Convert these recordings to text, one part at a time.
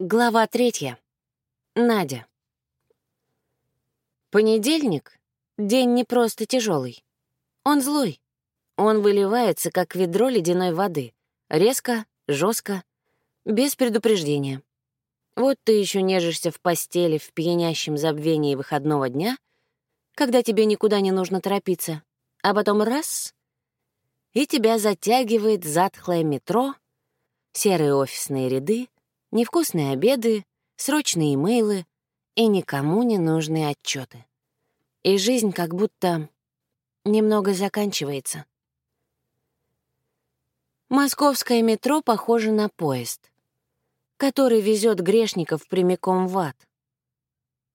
Глава третья. Надя. Понедельник — день не просто тяжелый. Он злой. Он выливается, как ведро ледяной воды. Резко, жестко, без предупреждения. Вот ты еще нежишься в постели в пьянящем забвении выходного дня, когда тебе никуда не нужно торопиться, а потом раз — и тебя затягивает затхлое метро, серые офисные ряды, невкусные обеды, срочные имейлы и никому не нужные отчеты. И жизнь как будто немного заканчивается. Московское метро похоже на поезд, который везет грешников прямиком в ад.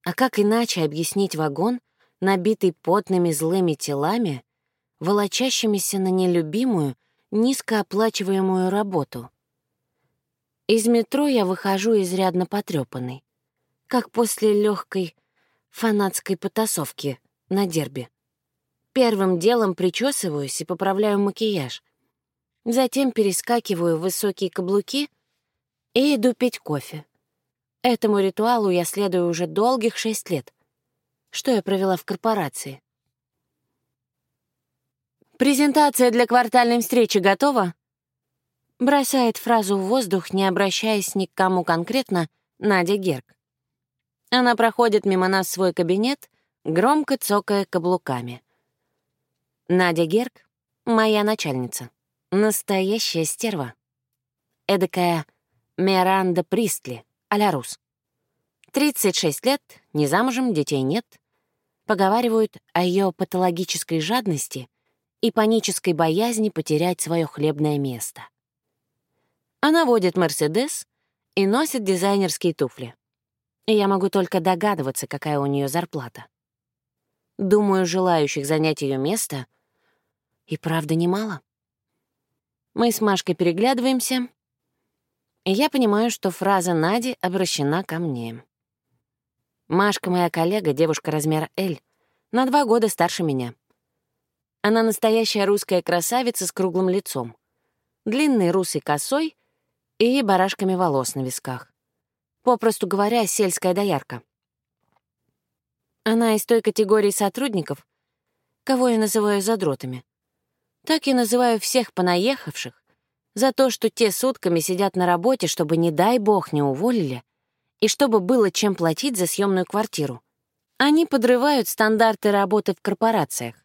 А как иначе объяснить вагон, набитый потными злыми телами, волочащимися на нелюбимую, низкооплачиваемую работу — из метро я выхожу изрядно потрёпанный, как после легкой фанатской потасовки на дерби. Первым делом причесываюсь и поправляю макияж. Затем перескакиваю в высокие каблуки и иду пить кофе. Этому ритуалу я следую уже долгих шесть лет. Что я провела в корпорации? «Презентация для квартальной встречи готова?» Бросает фразу в воздух, не обращаясь ни к кому конкретно, Надя Герк. Она проходит мимо нас в свой кабинет, громко цокая каблуками. Надя Герк — моя начальница. Настоящая стерва. Эдакая Миранда Пристли, а-ля Рус. 36 лет, не замужем, детей нет. Поговаривают о ее патологической жадности и панической боязни потерять свое хлебное место. Она водит «Мерседес» и носит дизайнерские туфли. И я могу только догадываться, какая у нее зарплата. Думаю, желающих занять ее место и правда немало. Мы с Машкой переглядываемся, и я понимаю, что фраза Нади обращена ко мне. Машка — моя коллега, девушка размера L, на два года старше меня. Она настоящая русская красавица с круглым лицом, длинной русой косой и барашками волос на висках. Попросту говоря, сельская доярка. Она из той категории сотрудников, кого я называю задротами. Так я называю всех понаехавших за то, что те сутками сидят на работе, чтобы, не дай бог, не уволили, и чтобы было чем платить за съемную квартиру. Они подрывают стандарты работы в корпорациях,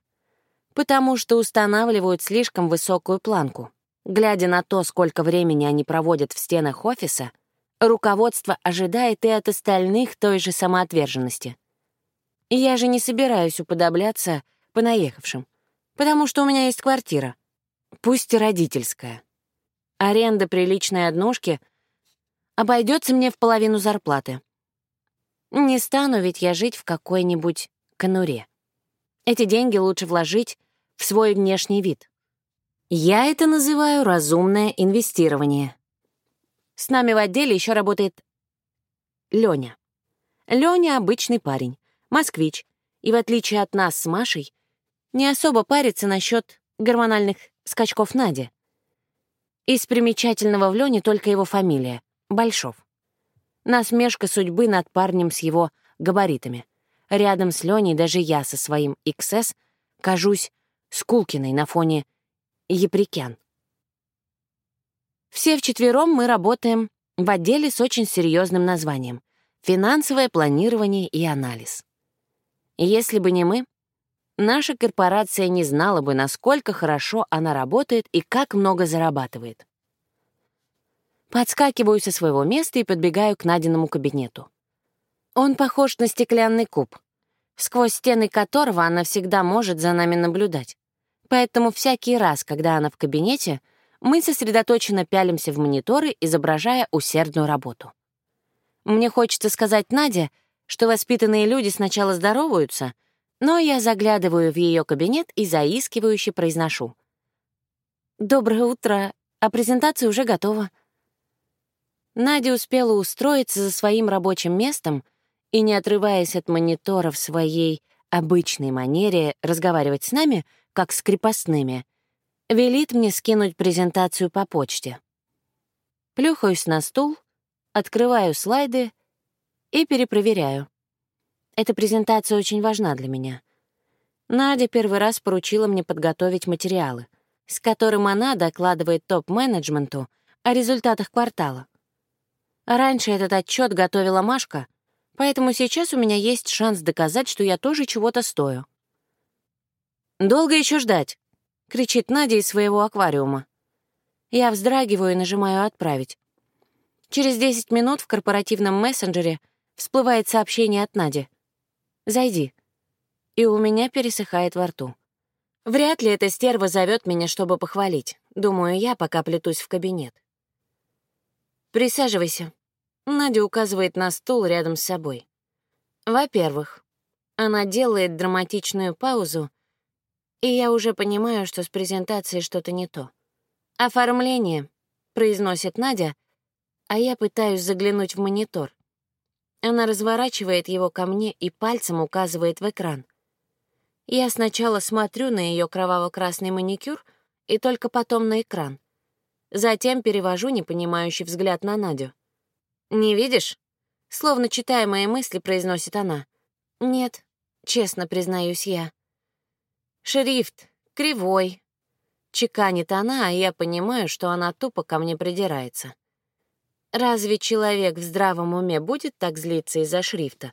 потому что устанавливают слишком высокую планку. Глядя на то, сколько времени они проводят в стенах офиса, руководство ожидает и от остальных той же самоотверженности. Я же не собираюсь уподобляться понаехавшим, потому что у меня есть квартира, пусть и родительская. Аренда приличной однушки обойдется мне в половину зарплаты. Не стану ведь я жить в какой-нибудь конуре. Эти деньги лучше вложить в свой внешний вид — я это называю разумное инвестирование. С нами в отделе еще работает Лёня. Лёня — обычный парень, москвич, и в отличие от нас с Машей, не особо парится насчет гормональных скачков Нади. Из примечательного в Лёне только его фамилия — Большов. Насмешка судьбы над парнем с его габаритами. Рядом с Лёней даже я со своим XS кажусь Скулкиной на фоне Еприкян. Все вчетвером мы работаем в отделе с очень серьезным названием «Финансовое планирование и анализ». если бы не мы, наша корпорация не знала бы, насколько хорошо она работает и как много зарабатывает. Подскакиваю со своего места и подбегаю к Надиному кабинету. Он похож на стеклянный куб, сквозь стены которого она всегда может за нами наблюдать. Поэтому всякий раз, когда она в кабинете, мы сосредоточенно пялимся в мониторы, изображая усердную работу. Мне хочется сказать Наде, что воспитанные люди сначала здороваются, но я заглядываю в ее кабинет и заискивающе произношу. «Доброе утро, а презентация уже готова». Надя успела устроиться за своим рабочим местом и, не отрываясь от монитора в своей обычной манере разговаривать с нами — как с крепостными, велит мне скинуть презентацию по почте. Плюхаюсь на стул открываю слайды и перепроверяю. Эта презентация очень важна для меня. Надя первый раз поручила мне подготовить материалы, с которым она докладывает топ-менеджменту о результатах квартала. Раньше этот отчет готовила Машка, поэтому сейчас у меня есть шанс доказать, что я тоже чего-то стою. «Долго еще ждать?» — кричит Надя из своего аквариума. Я вздрагиваю и нажимаю «Отправить». Через 10 минут в корпоративном мессенджере всплывает сообщение от Нади. «Зайди». И у меня пересыхает во рту. Вряд ли эта стерва зовет меня, чтобы похвалить. Думаю я, пока плетусь в кабинет. «Присаживайся». Надя указывает на стул рядом с собой. Во-первых, она делает драматичную паузу, и я уже понимаю, что с презентацией что-то не то. «Оформление», — произносит Надя, а я пытаюсь заглянуть в монитор. Она разворачивает его ко мне и пальцем указывает в экран. Я сначала смотрю на ее кроваво-красный маникюр и только потом на экран. Затем перевожу непонимающий взгляд на Надю. «Не видишь?» Словно читая мои мысли, произносит она. «Нет», — честно признаюсь я. «Шрифт, кривой». Чеканит она, а я понимаю, что она тупо ко мне придирается. Разве человек в здравом уме будет так злиться из-за шрифта?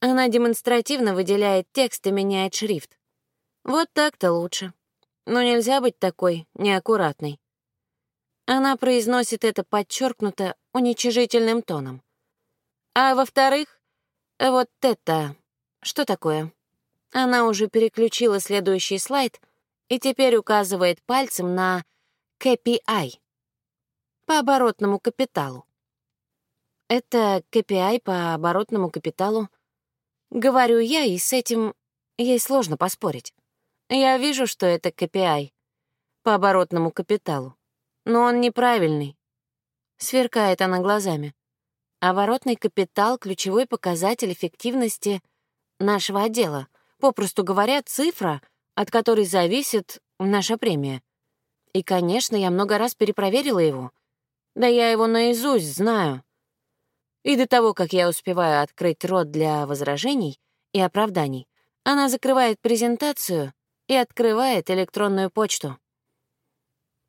Она демонстративно выделяет текст и меняет шрифт. Вот так-то лучше. Но нельзя быть такой неаккуратной. Она произносит это подчеркнуто уничижительным тоном. А во-вторых, вот это... Что такое? Она уже переключила следующий слайд и теперь указывает пальцем на KPI по оборотному капиталу. Это KPI по оборотному капиталу. Говорю я, и с этим ей сложно поспорить. Я вижу, что это KPI по оборотному капиталу, но он неправильный. Сверкает она глазами. Оборотный капитал — ключевой показатель эффективности нашего отдела. Попросту говоря, цифра, от которой зависит наша премия. И, конечно, я много раз перепроверила его. Да я его наизусть знаю. И до того, как я успеваю открыть рот для возражений и оправданий, она закрывает презентацию и открывает электронную почту.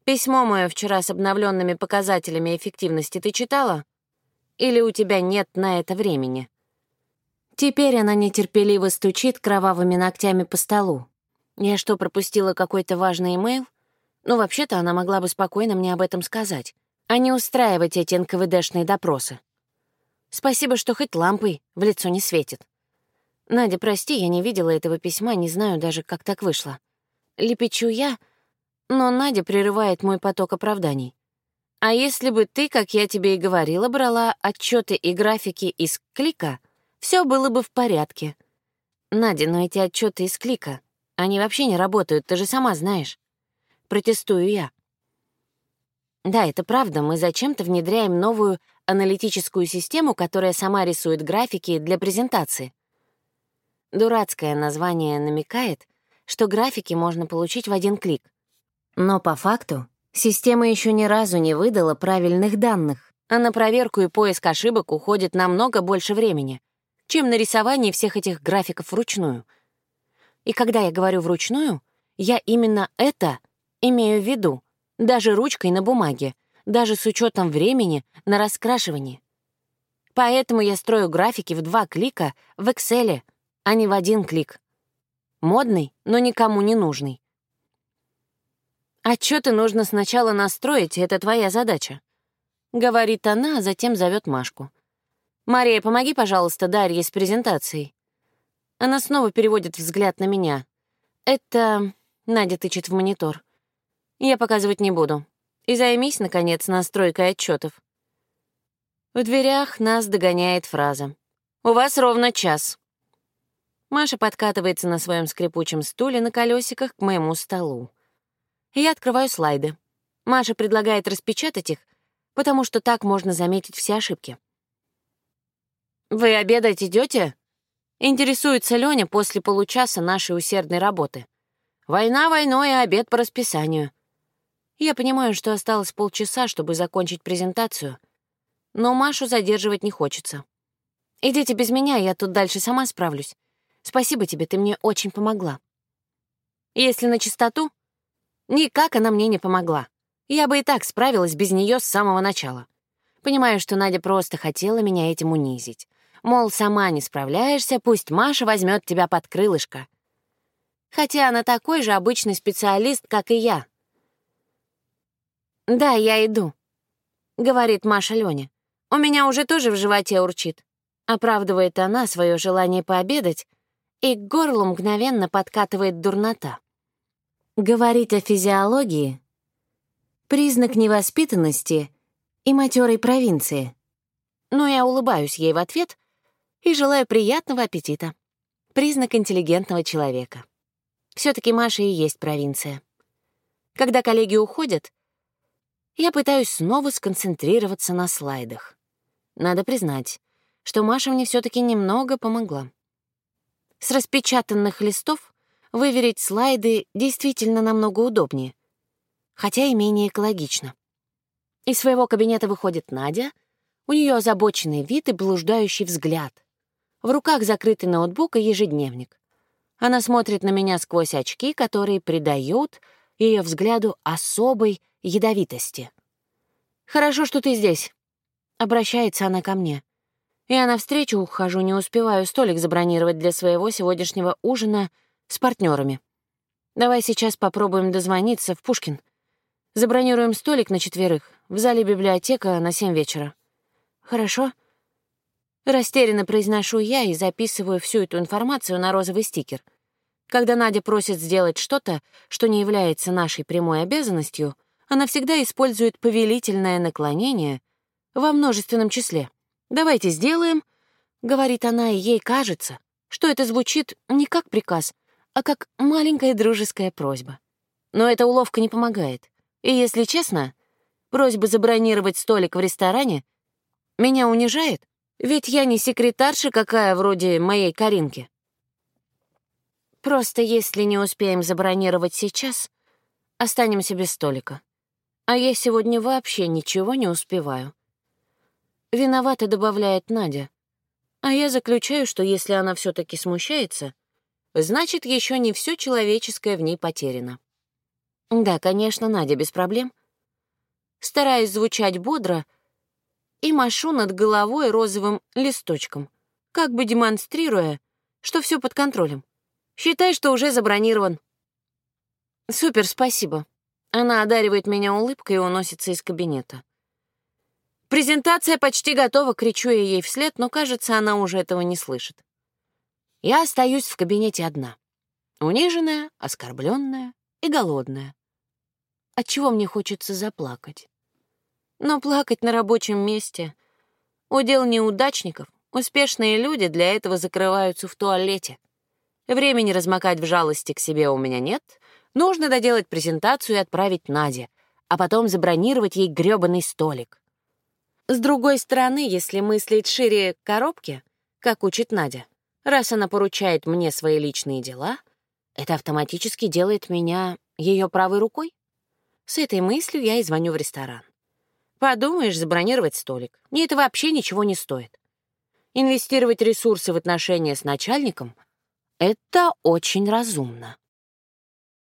Письмо мое вчера с обновленными показателями эффективности ты читала? Или у тебя нет на это времени? Теперь она нетерпеливо стучит кровавыми ногтями по столу. Я что, пропустила какой-то важный имейл? Ну, вообще-то она могла бы спокойно мне об этом сказать, а не устраивать эти НКВДшные допросы. Спасибо, что хоть лампой в лицо не светит. «Надя, прости, я не видела этого письма, не знаю даже, как так вышло». Лепечу я, но Надя прерывает мой поток оправданий. «А если бы ты, как я тебе и говорила, брала отчеты и графики из клика, все было бы в порядке». «Надя, но эти отчеты из клика, они вообще не работают, ты же сама знаешь». Протестую я. Да, это правда, мы зачем-то внедряем новую аналитическую систему, которая сама рисует графики для презентации. Дурацкое название намекает, что графики можно получить в один клик. Но по факту система еще ни разу не выдала правильных данных, а на проверку и поиск ошибок уходит намного больше времени, чем на рисование всех этих графиков вручную. И когда я говорю «вручную», я именно это имею в виду, даже ручкой на бумаге, даже с учетом времени на раскрашивание. Поэтому я строю графики в два клика в Excel — а не в один клик. Модный, но никому не нужный. «Отчеты нужно сначала настроить, это твоя задача», — говорит она, а затем зовет Машку. «Мария, помоги, пожалуйста, Дарье с презентацией». Она снова переводит взгляд на меня. «Это...» — Надя тычет в монитор. «Я показывать не буду. И займись, наконец, настройкой отчетов. В дверях нас догоняет фраза. «У вас ровно час». Маша подкатывается на своем скрипучем стуле на колесиках к моему столу. Я открываю слайды. Маша предлагает распечатать их, потому что так можно заметить все ошибки. «Вы обедать идете? Интересуется Лёня после получаса нашей усердной работы. «Война войной, а обед по расписанию». Я понимаю, что осталось полчаса, чтобы закончить презентацию. но Машу задерживать не хочется. Идите без меня, я тут дальше сама справлюсь. Спасибо тебе, ты мне очень помогла. Если на чистоту, никак она мне не помогла. Я бы и так справилась без нее с самого начала. Понимаю, что Надя просто хотела меня этим унизить. Мол, сама не справляешься, пусть Маша возьмет тебя под крылышко. Хотя она такой же обычный специалист, как и я. «Да, я иду», — говорит Маша Лене. «У меня уже тоже в животе урчит». Оправдывает она свое желание пообедать, и к горлу мгновенно подкатывает дурнота. Говорить о физиологии — признак невоспитанности и матерой провинции. Но я улыбаюсь ей в ответ и желаю приятного аппетита. Признак интеллигентного человека. все таки Маша и есть провинция. Когда коллеги уходят, я пытаюсь снова сконцентрироваться на слайдах. Надо признать, что Маша мне все таки немного помогла. С распечатанных листов выверить слайды действительно намного удобнее, хотя и менее экологично. Из своего кабинета выходит Надя, у нее озабоченный вид и блуждающий взгляд. В руках закрытый ноутбук и ежедневник. Она смотрит на меня сквозь очки, которые придают ее взгляду особой ядовитости. «Хорошо, что ты здесь», — обращается она ко мне. Я навстречу ухожу, не успеваю столик забронировать для своего сегодняшнего ужина с партнерами. Давай сейчас попробуем дозвониться в Пушкин. Забронируем столик на четверых в зале библиотека на семь вечера. Хорошо? Растерянно произношу я и записываю всю эту информацию на розовый стикер. Когда Надя просит сделать что-то, что не является нашей прямой обязанностью, она всегда использует повелительное наклонение во множественном числе. «Давайте сделаем», — говорит она, и ей кажется, что это звучит не как приказ, а как маленькая дружеская просьба. Но эта уловка не помогает. И, если честно, просьба забронировать столик в ресторане меня унижает, ведь я не секретарша какая вроде моей Каринки. Просто если не успеем забронировать сейчас, останемся без столика. А я сегодня вообще ничего не успеваю. Виновата добавляет Надя. А я заключаю, что если она все таки смущается, значит, еще не все человеческое в ней потеряно. Да, конечно, Надя, без проблем. Стараюсь звучать бодро и машу над головой розовым листочком, как бы демонстрируя, что все под контролем. Считай, что уже забронирован. Супер, спасибо. Она одаривает меня улыбкой и уносится из кабинета. «Презентация почти готова», — кричу я ей вслед, но, кажется, она уже этого не слышит. Я остаюсь в кабинете одна. Униженная, оскорбленная и голодная. Отчего мне хочется заплакать. Но плакать на рабочем месте — удел неудачников. Успешные люди для этого закрываются в туалете. Времени размокать в жалости к себе у меня нет. Нужно доделать презентацию и отправить Наде, а потом забронировать ей грёбаный столик. С другой стороны, если мыслить шире коробки, как учит Надя, раз она поручает мне свои личные дела, это автоматически делает меня ее правой рукой. С этой мыслью я и звоню в ресторан. Подумаешь, забронировать столик. Мне это вообще ничего не стоит. Инвестировать ресурсы в отношения с начальником — это очень разумно.